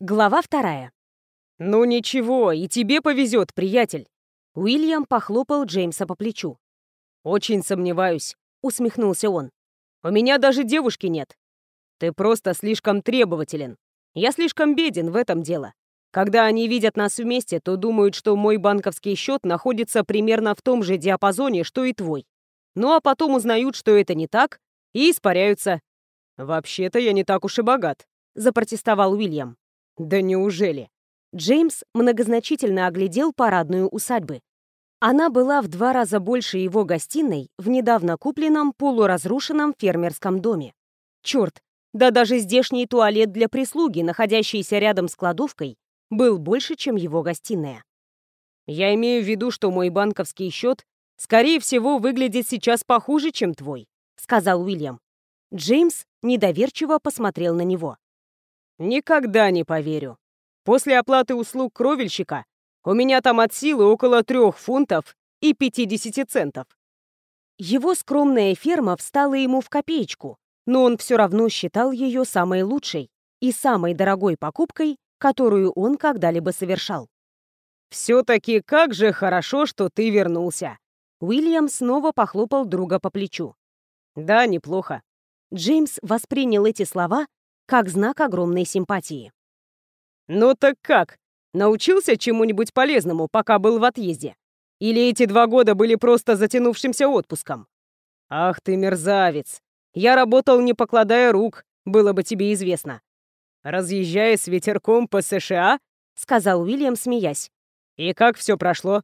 Глава вторая. «Ну ничего, и тебе повезет, приятель!» Уильям похлопал Джеймса по плечу. «Очень сомневаюсь», — усмехнулся он. «У меня даже девушки нет. Ты просто слишком требователен. Я слишком беден в этом дело. Когда они видят нас вместе, то думают, что мой банковский счет находится примерно в том же диапазоне, что и твой. Ну а потом узнают, что это не так, и испаряются. «Вообще-то я не так уж и богат», — запротестовал Уильям. «Да неужели?» Джеймс многозначительно оглядел парадную усадьбы. Она была в два раза больше его гостиной в недавно купленном полуразрушенном фермерском доме. Черт, да даже здешний туалет для прислуги, находящийся рядом с кладовкой, был больше, чем его гостиная. «Я имею в виду, что мой банковский счет, скорее всего, выглядит сейчас похуже, чем твой», — сказал Уильям. Джеймс недоверчиво посмотрел на него. «Никогда не поверю. После оплаты услуг кровельщика у меня там от силы около трех фунтов и 50 центов». Его скромная ферма встала ему в копеечку, но он все равно считал ее самой лучшей и самой дорогой покупкой, которую он когда-либо совершал. «Все-таки как же хорошо, что ты вернулся!» Уильям снова похлопал друга по плечу. «Да, неплохо. Джеймс воспринял эти слова как знак огромной симпатии. «Ну так как? Научился чему-нибудь полезному, пока был в отъезде? Или эти два года были просто затянувшимся отпуском? Ах ты мерзавец! Я работал, не покладая рук, было бы тебе известно. Разъезжая с ветерком по США?» — сказал Уильям, смеясь. «И как все прошло?»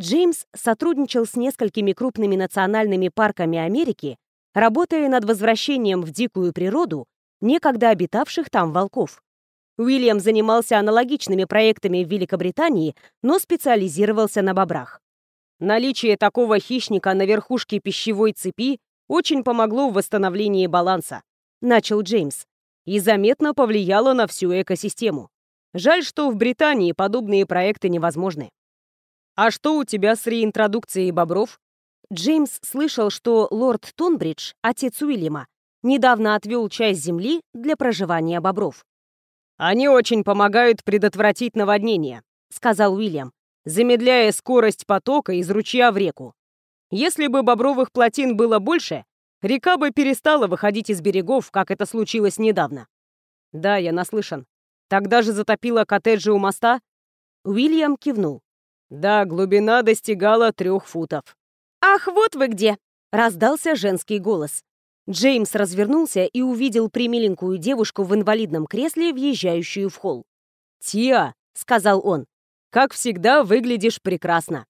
Джеймс сотрудничал с несколькими крупными национальными парками Америки работая над возвращением в дикую природу некогда обитавших там волков. Уильям занимался аналогичными проектами в Великобритании, но специализировался на бобрах. Наличие такого хищника на верхушке пищевой цепи очень помогло в восстановлении баланса, начал Джеймс, и заметно повлияло на всю экосистему. Жаль, что в Британии подобные проекты невозможны. А что у тебя с реинтродукцией бобров? Джеймс слышал, что лорд Тонбридж, отец Уильяма, недавно отвел часть земли для проживания бобров. «Они очень помогают предотвратить наводнение», — сказал Уильям, замедляя скорость потока из ручья в реку. «Если бы бобровых плотин было больше, река бы перестала выходить из берегов, как это случилось недавно». «Да, я наслышан. Тогда же затопило коттеджи у моста?» Уильям кивнул. «Да, глубина достигала трех футов». «Ах, вот вы где!» — раздался женский голос. Джеймс развернулся и увидел примиленькую девушку в инвалидном кресле, въезжающую в холл. «Тиа», — сказал он, — «как всегда выглядишь прекрасно».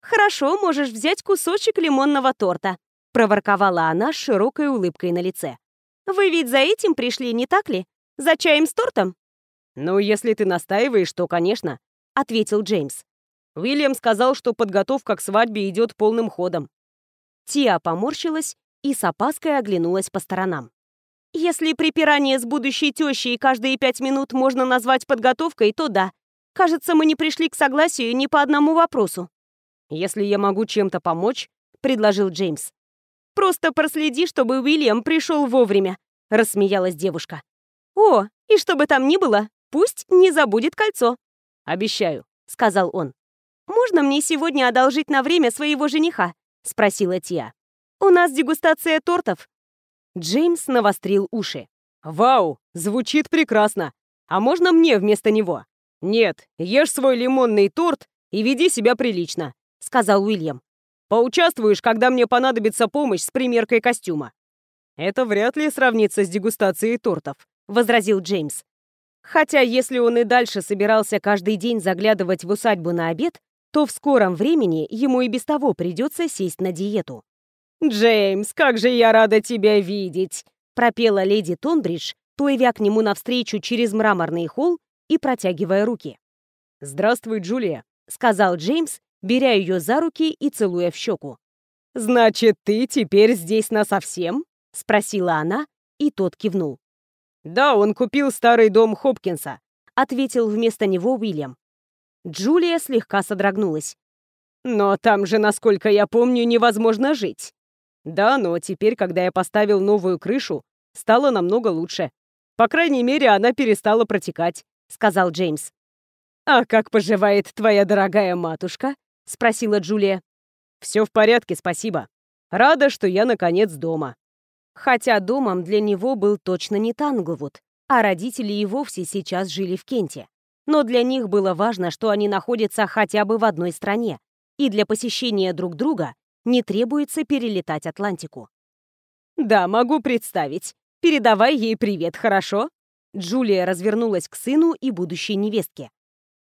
«Хорошо, можешь взять кусочек лимонного торта», — проворковала она с широкой улыбкой на лице. «Вы ведь за этим пришли, не так ли? За чаем с тортом?» «Ну, если ты настаиваешь, то, конечно», — ответил Джеймс. Уильям сказал, что подготовка к свадьбе идет полным ходом. Тиа поморщилась и с опаской оглянулась по сторонам. «Если припирание с будущей тещей каждые пять минут можно назвать подготовкой, то да. Кажется, мы не пришли к согласию ни по одному вопросу». «Если я могу чем-то помочь», — предложил Джеймс. «Просто проследи, чтобы Уильям пришел вовремя», — рассмеялась девушка. «О, и чтобы там ни было, пусть не забудет кольцо». «Обещаю», — сказал он. «Можно мне сегодня одолжить на время своего жениха?» — спросила Тия. «У нас дегустация тортов». Джеймс навострил уши. «Вау, звучит прекрасно. А можно мне вместо него?» «Нет, ешь свой лимонный торт и веди себя прилично», — сказал Уильям. «Поучаствуешь, когда мне понадобится помощь с примеркой костюма». «Это вряд ли сравнится с дегустацией тортов», — возразил Джеймс. Хотя если он и дальше собирался каждый день заглядывать в усадьбу на обед, то в скором времени ему и без того придется сесть на диету. «Джеймс, как же я рада тебя видеть!» пропела леди Тонбридж, плывя к нему навстречу через мраморный холл и протягивая руки. «Здравствуй, Джулия», — сказал Джеймс, беря ее за руки и целуя в щеку. «Значит, ты теперь здесь насовсем?» — спросила она, и тот кивнул. «Да, он купил старый дом Хопкинса», — ответил вместо него Уильям. Джулия слегка содрогнулась. «Но там же, насколько я помню, невозможно жить». «Да, но теперь, когда я поставил новую крышу, стало намного лучше. По крайней мере, она перестала протекать», — сказал Джеймс. «А как поживает твоя дорогая матушка?» — спросила Джулия. «Все в порядке, спасибо. Рада, что я, наконец, дома». Хотя домом для него был точно не Танглвуд, а родители и вовсе сейчас жили в Кенте. Но для них было важно, что они находятся хотя бы в одной стране, и для посещения друг друга не требуется перелетать Атлантику. «Да, могу представить. Передавай ей привет, хорошо?» Джулия развернулась к сыну и будущей невестке.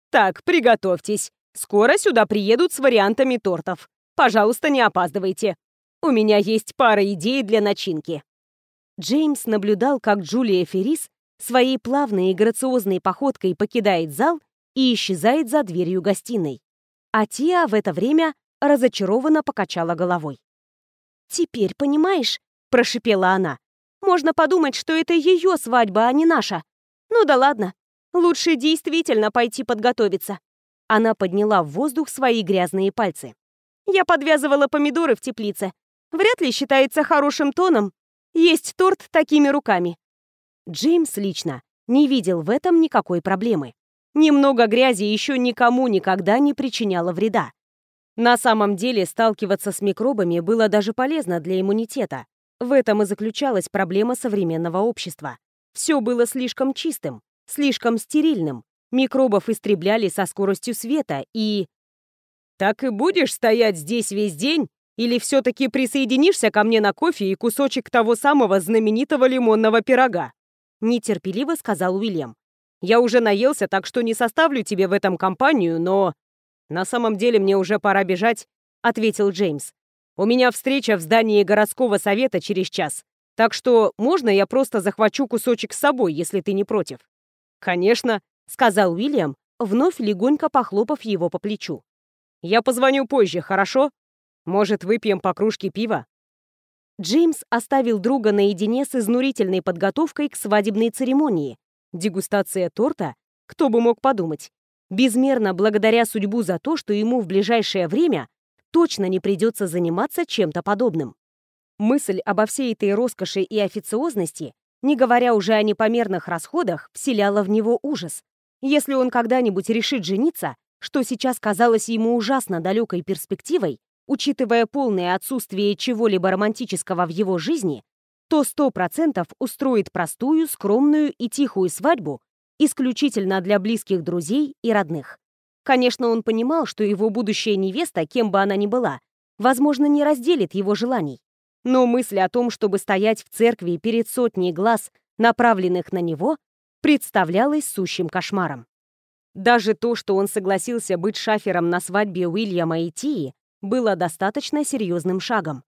«Так, приготовьтесь. Скоро сюда приедут с вариантами тортов. Пожалуйста, не опаздывайте. У меня есть пара идей для начинки». Джеймс наблюдал, как Джулия Феррис своей плавной и грациозной походкой покидает зал и исчезает за дверью гостиной. А Тиа в это время разочарованно покачала головой. «Теперь понимаешь?» — прошипела она. «Можно подумать, что это ее свадьба, а не наша. Ну да ладно. Лучше действительно пойти подготовиться». Она подняла в воздух свои грязные пальцы. «Я подвязывала помидоры в теплице. Вряд ли считается хорошим тоном есть торт такими руками». Джеймс лично не видел в этом никакой проблемы. Немного грязи еще никому никогда не причиняло вреда. На самом деле сталкиваться с микробами было даже полезно для иммунитета. В этом и заключалась проблема современного общества. Все было слишком чистым, слишком стерильным. Микробов истребляли со скоростью света и... «Так и будешь стоять здесь весь день? Или все-таки присоединишься ко мне на кофе и кусочек того самого знаменитого лимонного пирога?» Нетерпеливо сказал Уильям. «Я уже наелся, так что не составлю тебе в этом компанию, но...» «На самом деле мне уже пора бежать», — ответил Джеймс. «У меня встреча в здании городского совета через час, так что можно я просто захвачу кусочек с собой, если ты не против?» «Конечно», — сказал Уильям, вновь легонько похлопав его по плечу. «Я позвоню позже, хорошо? Может, выпьем по кружке пива?» Джеймс оставил друга наедине с изнурительной подготовкой к свадебной церемонии. Дегустация торта? Кто бы мог подумать? Безмерно благодаря судьбу за то, что ему в ближайшее время точно не придется заниматься чем-то подобным. Мысль обо всей этой роскоши и официозности, не говоря уже о непомерных расходах, вселяла в него ужас. Если он когда-нибудь решит жениться, что сейчас казалось ему ужасно далекой перспективой, учитывая полное отсутствие чего-либо романтического в его жизни, то сто процентов устроит простую, скромную и тихую свадьбу исключительно для близких друзей и родных. Конечно, он понимал, что его будущая невеста, кем бы она ни была, возможно, не разделит его желаний. Но мысль о том, чтобы стоять в церкви перед сотней глаз, направленных на него, представлялась сущим кошмаром. Даже то, что он согласился быть шафером на свадьбе Уильяма и Тии, было достаточно серьезным шагом.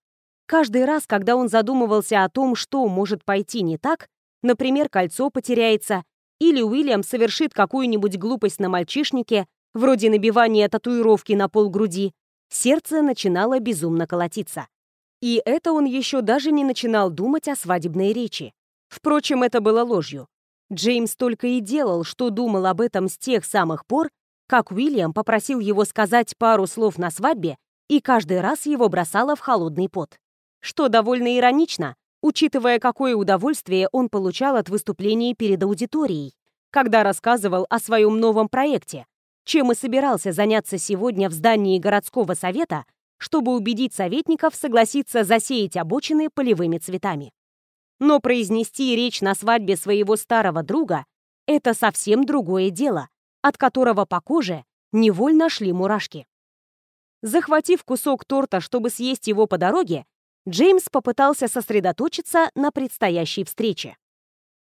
Каждый раз, когда он задумывался о том, что может пойти не так, например, кольцо потеряется или Уильям совершит какую-нибудь глупость на мальчишнике, вроде набивания татуировки на пол груди, сердце начинало безумно колотиться. И это он еще даже не начинал думать о свадебной речи. Впрочем, это было ложью. Джеймс только и делал, что думал об этом с тех самых пор, как Уильям попросил его сказать пару слов на свадьбе, и каждый раз его бросало в холодный пот. Что довольно иронично, учитывая, какое удовольствие он получал от выступлений перед аудиторией, когда рассказывал о своем новом проекте, чем и собирался заняться сегодня в здании городского совета, чтобы убедить советников согласиться засеять обочины полевыми цветами. Но произнести речь на свадьбе своего старого друга — это совсем другое дело, от которого по коже невольно шли мурашки. Захватив кусок торта, чтобы съесть его по дороге, Джеймс попытался сосредоточиться на предстоящей встрече.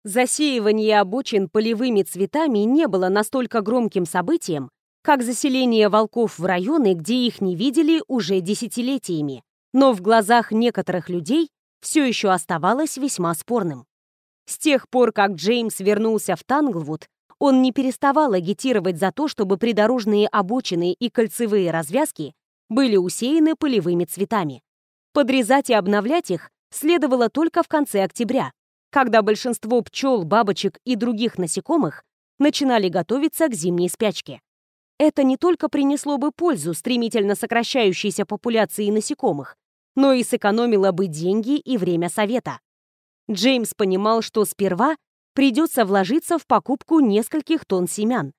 Засеивание обочин полевыми цветами не было настолько громким событием, как заселение волков в районы, где их не видели уже десятилетиями, но в глазах некоторых людей все еще оставалось весьма спорным. С тех пор, как Джеймс вернулся в Танглвуд, он не переставал агитировать за то, чтобы придорожные обочины и кольцевые развязки были усеяны полевыми цветами. Подрезать и обновлять их следовало только в конце октября, когда большинство пчел, бабочек и других насекомых начинали готовиться к зимней спячке. Это не только принесло бы пользу стремительно сокращающейся популяции насекомых, но и сэкономило бы деньги и время совета. Джеймс понимал, что сперва придется вложиться в покупку нескольких тонн семян.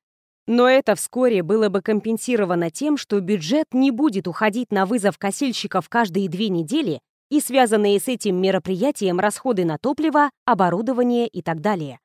Но это вскоре было бы компенсировано тем, что бюджет не будет уходить на вызов косильщиков каждые две недели и связанные с этим мероприятием расходы на топливо, оборудование и так далее.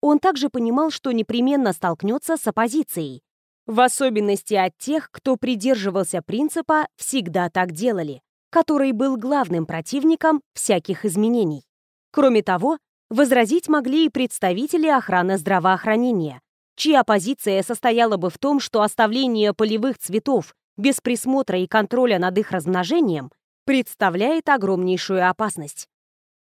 Он также понимал, что непременно столкнется с оппозицией, в особенности от тех, кто придерживался принципа «всегда так делали», который был главным противником всяких изменений. Кроме того, возразить могли и представители охраны здравоохранения, чья позиция состояла бы в том, что оставление полевых цветов без присмотра и контроля над их размножением представляет огромнейшую опасность.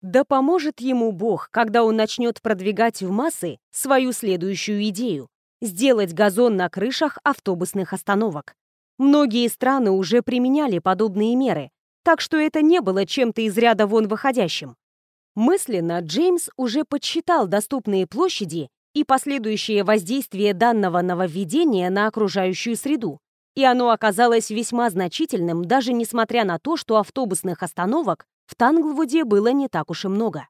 Да поможет ему Бог, когда он начнет продвигать в массы свою следующую идею – сделать газон на крышах автобусных остановок. Многие страны уже применяли подобные меры, так что это не было чем-то из ряда вон выходящим. Мысленно Джеймс уже подсчитал доступные площади и последующее воздействие данного нововведения на окружающую среду, и оно оказалось весьма значительным, даже несмотря на то, что автобусных остановок в Танглвуде было не так уж и много.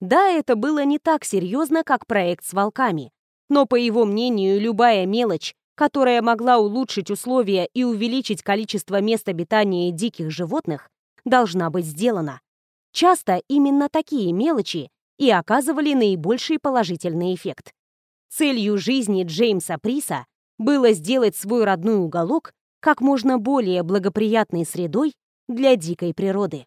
Да, это было не так серьезно, как проект с волками, но, по его мнению, любая мелочь, которая могла улучшить условия и увеличить количество мест обитания диких животных, должна быть сделана. Часто именно такие мелочи и оказывали наибольший положительный эффект. Целью жизни Джеймса Приса было сделать свой родной уголок как можно более благоприятной средой для дикой природы.